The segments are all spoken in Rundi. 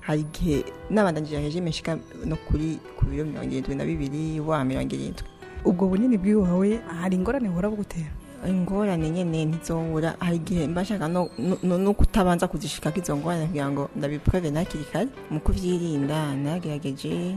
hari igihe n'abandangije regime no kuri ku biro mirongo irindwi na bibiri wa mirongo irindwi ubwo bunini bw'iwawe hari ingorane buhora bugutera ingorane nyine ntizobura hari igihe mba nshaka no kutabanza kuzishikako izo ngorane kugira ngo ndabipreve n'akiri kare mu kubyirinda nagerageje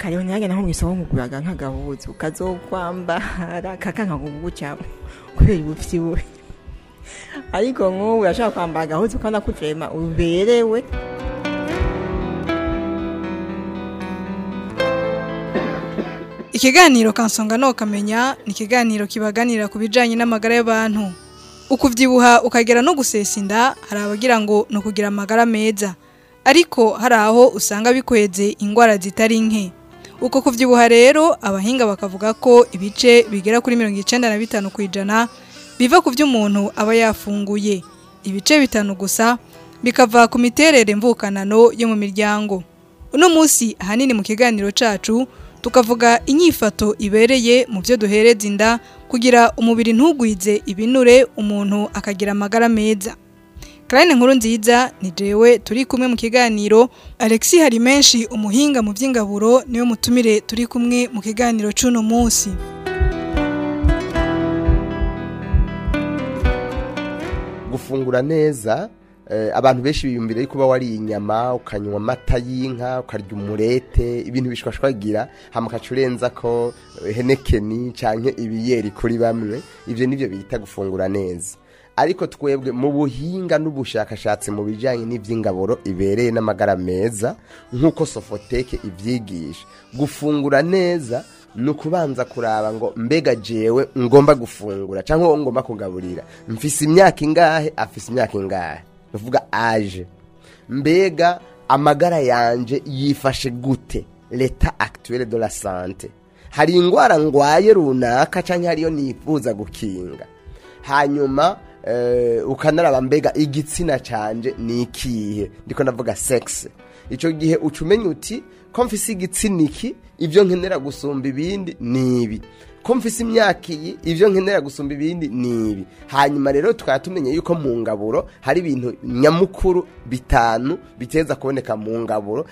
kariho nanjye naho mu isoko nkuguraga nk'agahuzu kazokwambara kakanka kuguca kubera ubuvyibuhe ariko nk'ubu urashobora kwambara agahuzu kandi akucema uberewe ikiganiro kansonga no ukamenya ni ikiganiro kibaganira ku bijyanye n'amagara y'abantu ukubyibuha ukagera no gusesa inda hari abagira ngo ni ukugira amagara meza ariko hari aho usanga bikweze indwara zitari nke uko kubyibuha rero abahinga bakavuga ko ibice bigera kuri mirongo icyenda na bitanu ku ijana biva ku byo umuntu aba yafunguye ibice bitanu gusa bikava ku miterere mvukanano yo mu miryango uno munsi ahanini mu kiganiro cyacu tukavuga inyifato ibereye mu byo duhereza inda kugira umubiri ntugwize ibinure umuntu akagira amagara meza karani nkuru nziza ni jewe turi kumwe mu kiganiro alexi hari menshi umuhinga mu by'ingaburo niwe mutumire turi kumwe mu kiganiro cy'uno munsi gufungura neza eh, abantu benshi biyumvira yuko uba wariye inyama ukanywa amata y'inka ukarya umurete ibintu bishwashwagira hamacaca urenza ko eh, henekeni cyangwa ibiyeri kuri bamwe ibyo nibyo bita gufungura neza ariko twebwe mu buhinga n'ubushakashatsi mu bijyanye n'iby'ingaburo ibereye n'amagara meza nk'uko sofoteke ibyigisha gufungura neza ni ukubanza kuraba ngo mbega jewe ngomba gufungura cyangwa ngomba kugaburira mfise imyaka ingahe afise imyaka ingahe tuvuga aje mbega amagara yanjye yifashe gute leta akituwere de la sante hari indwara ngwaye runaka cyangwa hariyo nifuza gukinga hanyuma Eh, ukanaraba mbega igitsina cyanje ni ikihe ndiko ndavuga sex icyo gihe ucumenya uti ko mfise igitsina iki ibyo nkenera gusumba ibindi ni ibi ko mfise imyaka iyi ibyo nkenera gusumba ibindi ni ibi hanyuma rero tukaba tumenye yuko mu ngaburo hari ibintu nyamukuru bitanu biteza kuboneka mu ngaburo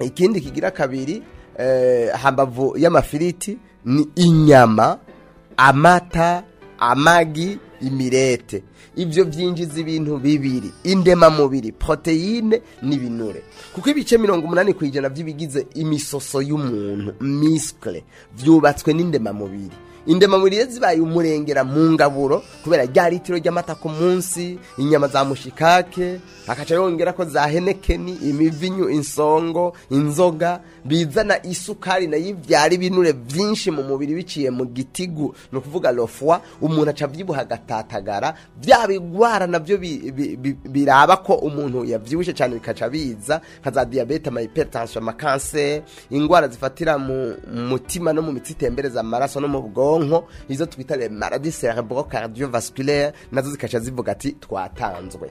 ikindi kigira kabiri eh, hambavu y'amafiriti ni inyama amata amagi imirete ibyo byinjiza ibintu bibiri indemamubiri poroteyine n'ibinure kuko ibice mirongo umunani ku ijana by'ibigize imisoso y'umuntu misikire byubatswe n'indemamubiri indemamuriye zibaye umurengera mu ngaburo kubera rya litiro ry'amata ku munsi inyama za mushikake akaca yongera ko za henekeni imivinyu insongo inzoga bizana isukari nayo ibyara ibinure byinshi mu mubiri biciye mu gitigu ni ukuvuga rofuwa umuntu aca abyibuha agatatagara bya bigwara nabyo biraba ko umuntu yabyibushye cyane bikaca biza nka za diyabete amayipetansiyo amakanseri indwara zifatira mu mutima no mu mitsi itembereza amaraso no mu bwonko bwonko izo twita maradi cerebro cardiovasculaire nazo zikaca zivuga ati twatanzwe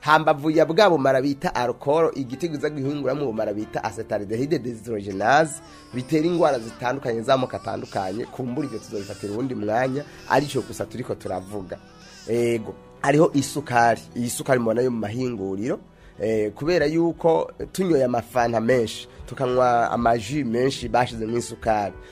hambavu ya bwa bumara bita arukoro igitigo iza guhinguramo ubumara bita asetaridehide dezidorogenazi bitera indwara zitandukanye z'amoko atandukanye kumbura ibyo tuzabifatira ubundi mwanya kanya aricyo gusa turiko turavuga ego hariho isukari iyi sukari mubona yo mu mahinguriro eh, kubera yuko tunyoye amafanta menshi tukanywa amaji menshi bashyizemo isukari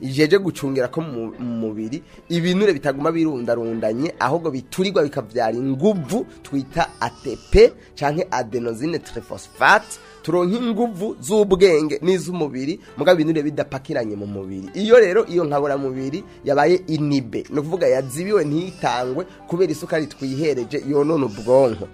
ijeje gucungira ko mu mubiri ibinure bitaguma birundarundanye ahubwo biturigwa bikabyara inguvu twita ATP canke adenosine triphosphate turonka inguvu z'ubwenge n'iz'umubiri muga ibintu bire bidapakiranye mu mubiri iyo rero iyo nkabura mubiri yabaye inibe no kuvuga yazibiwe ntitangwe kubera isukari twihereje yonona ubwonko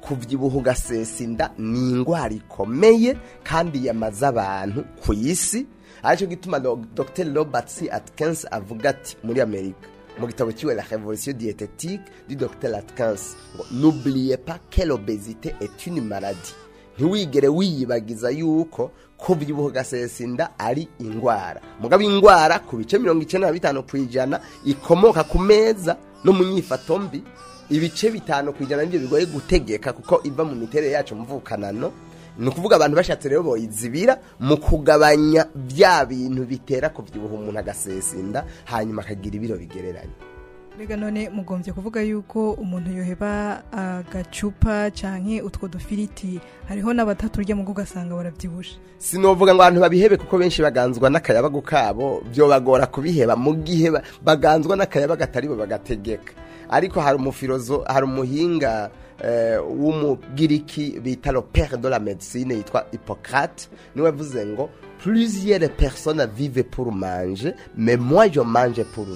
kuvyibuha ugasesa inda ni indwara ikomeye kandi yamaze abantu ku isi aricyo gituma dr robert c atkins avuga ati muri amerika mu gitabo cy'iwe la revolution dietetique du dr atkins ngo n'oubliez pas que l'obésité est une maladie ntiwigere wiyibagiza yuko kubyibuha ugasesa inda ari indwara mugabo indwara ku bice mirongo icyenda na bitanu ku ijana ikomoka ku meza no mu myifato mbi ibice bitanu ku ijana nibyo bigoye gutegeka kuko iva mu miterere yacu mvukanano ni ukuvuga abantu bashatse rero boyizibira mu kugabanya bya bintu bitera kubyibuha umuntu agasesa inda hanyuma akagira ibiro bigereranye rega none mugombye kuvuga yuko umuntu yoheba agacupa canke utwo dufiriti hariho n'abataturya mugo gasanga baravyibusha sinovuga ngo abantu babihebe kuko benshi baganzwa n'akayabagu kabo byo bagora kubiheba mu gihe baganzwa n'akayabaga ataribo bagategeka ariko hari umufilozo hari umuhinga eh, w'umugiriki bita le de la médecine yitwa Hippocrate niwe yavuze ngo plusieurs personnes vive pour manje mais yo manje mange pour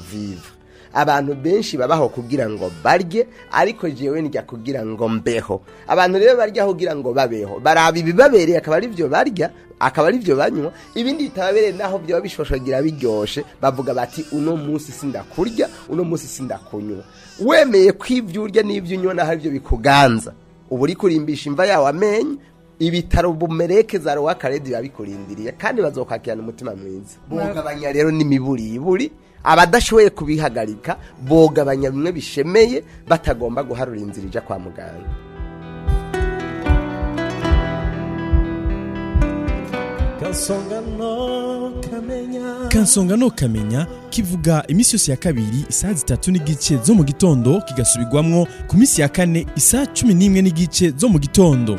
abantu benshi babaho kugira ngo barye ariko jewe njya kugira ngo mbeho abantu rero baryaho kugira ngo babeho baraba ibibabereye akaba ari byo barya akaba ari byo banywa ibindi bitababereye naho byaba bishoshagira biryoshe bavuga bati uno munsi sindakurya uno munsi sindakunywa wemeye kw'ibyo urya n'ibyo unywa naho ari byo bikuganza ubu uri kurimbisha imva yawe amenyo ibitaro bumereke za ruwakaredi biba bikurindiriye kandi bazokwakirana umutima mwiza bugabanya rero n'imiburiburi abadashoboye kubihagarika bogabanya bimwe bishemeye batagomba guharura inzira ijya kwa muganga kansonga no ukamenya kivuga iminsi yose ya kabiri isaha zitatu n'igice zo mu gitondo kigasubirwamwo ku minsi ya kane isaha cumi n'imwe n'igice zo mu gitondo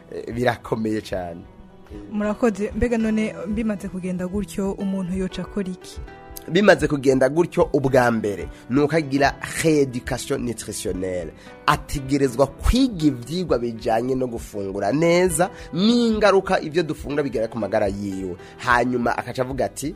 eh, birakomeye cyane murakoze mbega none bimaze kugenda gutyo umuntu yoca akora iki bimaze kugenda gutyo ubwa mbere ni uko agira redikasiyo nitirisiyoneri ategerezwa kwiga ibyigwa bijyanye no gufungura neza n'ingaruka ibyo dufungura bigera ku magara yiwe hanyuma akaca avuga ati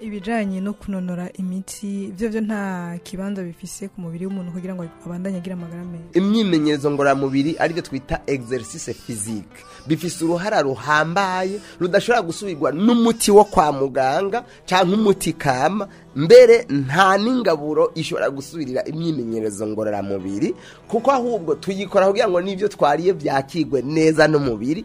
ibijyanye no kunonora imitsi ibyo byo nta kibanza bifise ku mubiri w'umuntu kugira ngo abandanye agire amagara meza imyimenyerezo ngororamubiri aribyo twita egiserisise fizike bifise uruhara ruhambaye rudashobora gusubirwa n'umuti wo kwa muganga cyangwa umuti kama mbere nta n'ingaburo ishobora gusubirira imyimenyerezo ngororamubiri kuko ahubwo tuyikora kugira ngo n'ibyo twariye byakigwe neza n'umubiri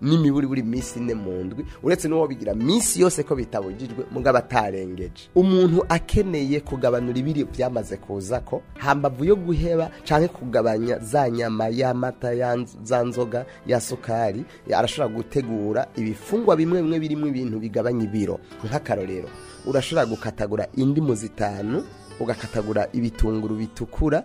n'imiburi buri minsi ine mu ndwi uretse n'uwo bigira minsi yose ko bitabujijwe mugabo atarengeje umuntu akeneye kugabanura ibiri byamaze kuza ko hambavu yo guheba cyangwa kugabanya za nyama y'amata za nzoga ya sukari arashobora gutegura ibifungwa bimwe bimwe birimo ibintu bigabanya ibiro nk'akarorero urashobora gukatagura indi mu zitanu ugakatagura ibitunguru bitukura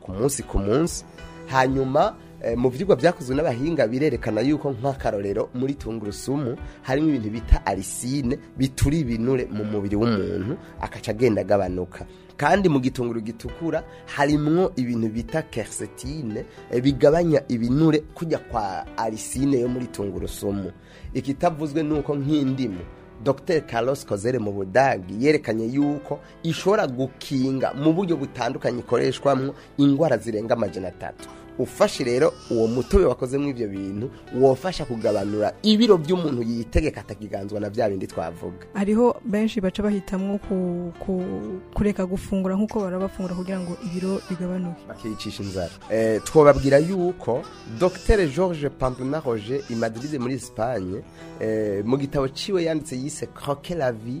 ku munsi ku munsi hanyuma Eh, mu byigwa byakozwe n'abahinga birerekana yuko nk'akarorero muri tungurusumu harimo ibintu bita arisine bituri ibinure mu mubiri w'umuntu akaca agenda agabanuka kandi mu gitunguru gitukura harimo ibintu bita kesetine eh, bigabanya ibinure kujya kwa arisine yo muri tungurusumu ikitavuzwe ni uko nk'indimu Dr Carlos Kozere mu budagi yerekanye yuko ishobora gukinga mu buryo butandukanye ikoreshwamo indwara zirenga amajana atatu ufashe rero uwo mutobe wakozemo ibyo bintu wofasha kugabanura ibiro by'umuntu yitegeka atakiganzwa na bya bindi twavuga hariho benshi baca bahitamo kureka gufungura nk'uko barabafungura kugira ngo ibiro bigabanuke bakiyicisha inzara eh, twababwira yuko dr george pampina roger imadirize muri esipanye eh, mu gitabo ciwe yanditse yise croque la vie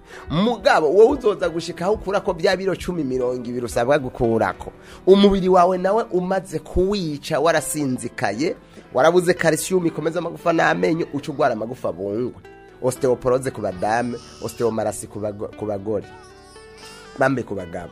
mugabo wowe uzoza gushika ukura ko bya biro cumi mirongo ibiri usabwa gukurako umubiri wawe nawe umaze kuwica warasinzikaye warabuze calcium ikomeza amagufa n'amenyo uca urwara amagufa bungwe osteoporoze ku badame osteomarasi ku bagore bambe ku bagabo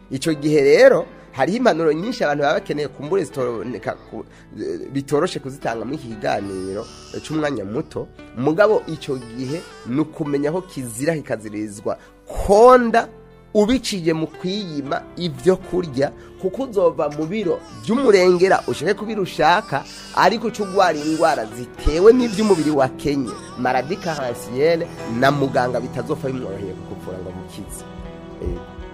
icyo gihe rero hariho impanuro nyinshi abantu baba bakeneye kumbure bitoroshe kuzitanga muri iki kiganiro cy'umwanya muto mugabo icyo gihe ni ukumenya aho kizira kikazirizwa konda ubiciye mu kwiyima ibyo kurya kuko uzova mu biro by'umurengera ushake kubira ushaka ariko uca urwara indwara zitewe n'iby'umubiri wakenye maradika hansiyeri na muganga bitazopfa bimworoheye kugupfura ngo mukize eh.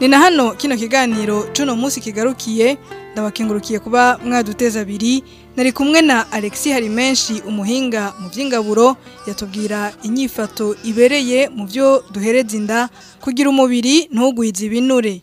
ni na hano kino kiganiro cy'uno munsi kigarukiye ndabakengurukiye kuba mwaduteza abiri nari kumwe na alexi hari menshi umuhinga mu by'ingaburo yatubwira inyifato ibereye mu byo duhereza inda kugira umubiri ntugwize ibinure